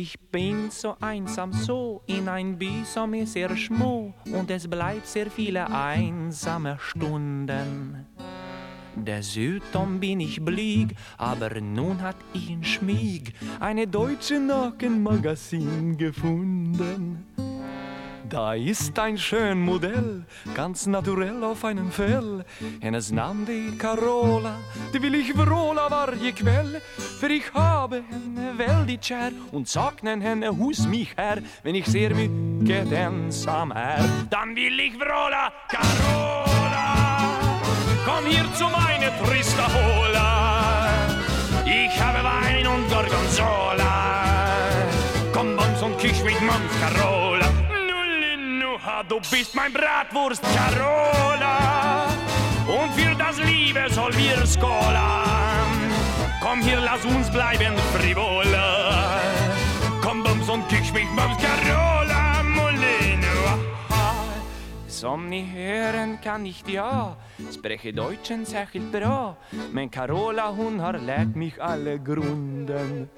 Ich bin so einsam so in ein som är sehr schmo und es bleibt sehr viele einsame Stunden. Dessutom bin ich blyg, aber nun hat ich in Schmieg eine deutsche Nackenmagasin gefunden. Da ist ein schön Modell, ganz naturell auf einem Fell. Hennes det är Carola, det vill ich vråla varje kväll. För ich habe henne väldigt und saknar henne hos mich här. Wenn ich ser mycket ensam är, dann vill ich vråla Carola. Komm hier zu meine trista Hola. Ich habe Wein und Gorgonzola. Komm, Bons und Küch mit Mons Carola. Nullinuha, du bist mein Bratwurst Carola. Und für das Liebe soll wir skolan. Komm hier, lass uns bleiben frivola. Komm, Bums und Küch mit Mons Carola. Mullinuha. Som ni hören kan nicht jag spreche Deutschen särskilt bra. Men Carola hon har lärt mich alle Grunden.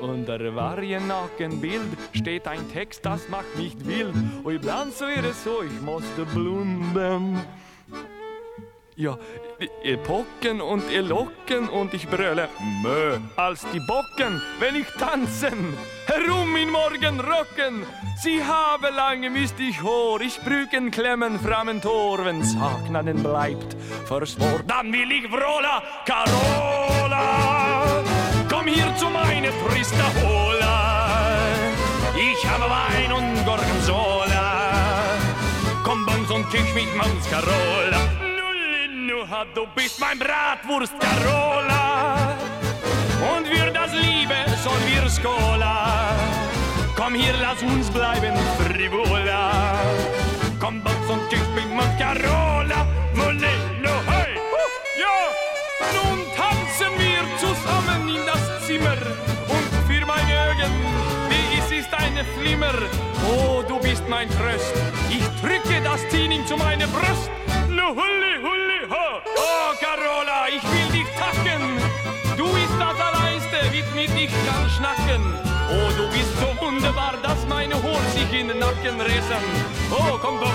Unter varje Nakenbild steht ein Text, das macht mich wild. Und ibland so är det så, ich måste blunden. Ja, ihr Pocken und ihr Locken und ich bröle Mö als die Bocken, wenn ich tanzen. Herum in Morgenrocken, sie habe lange mistig Hår, ich brücken klemmen fram en Tor, wenn Saknaden bleibt versvår. Dann will ich komm hier meine trista Hola. Ich habe Wein und Gorgonzola, komm Bums und Küch mit Mons Carola. Nullinuha, du bist mein Bratwurst Carola. Und für das Liebe soll wir skola. Komm hier, lass uns bleiben frivola. Komm, Bums und Küch mit Mons Carola. Mein Tröst. Ich drücke das Teening zu meiner Brust. No, hulli, hulli, ho. Oh, Carola, ich will dich tacken. Du bist das Alleinste, mit ich kann schnacken. Oh, du bist so wunderbar, dass meine Haare sich in den Nacken rissen. Oh, komm doch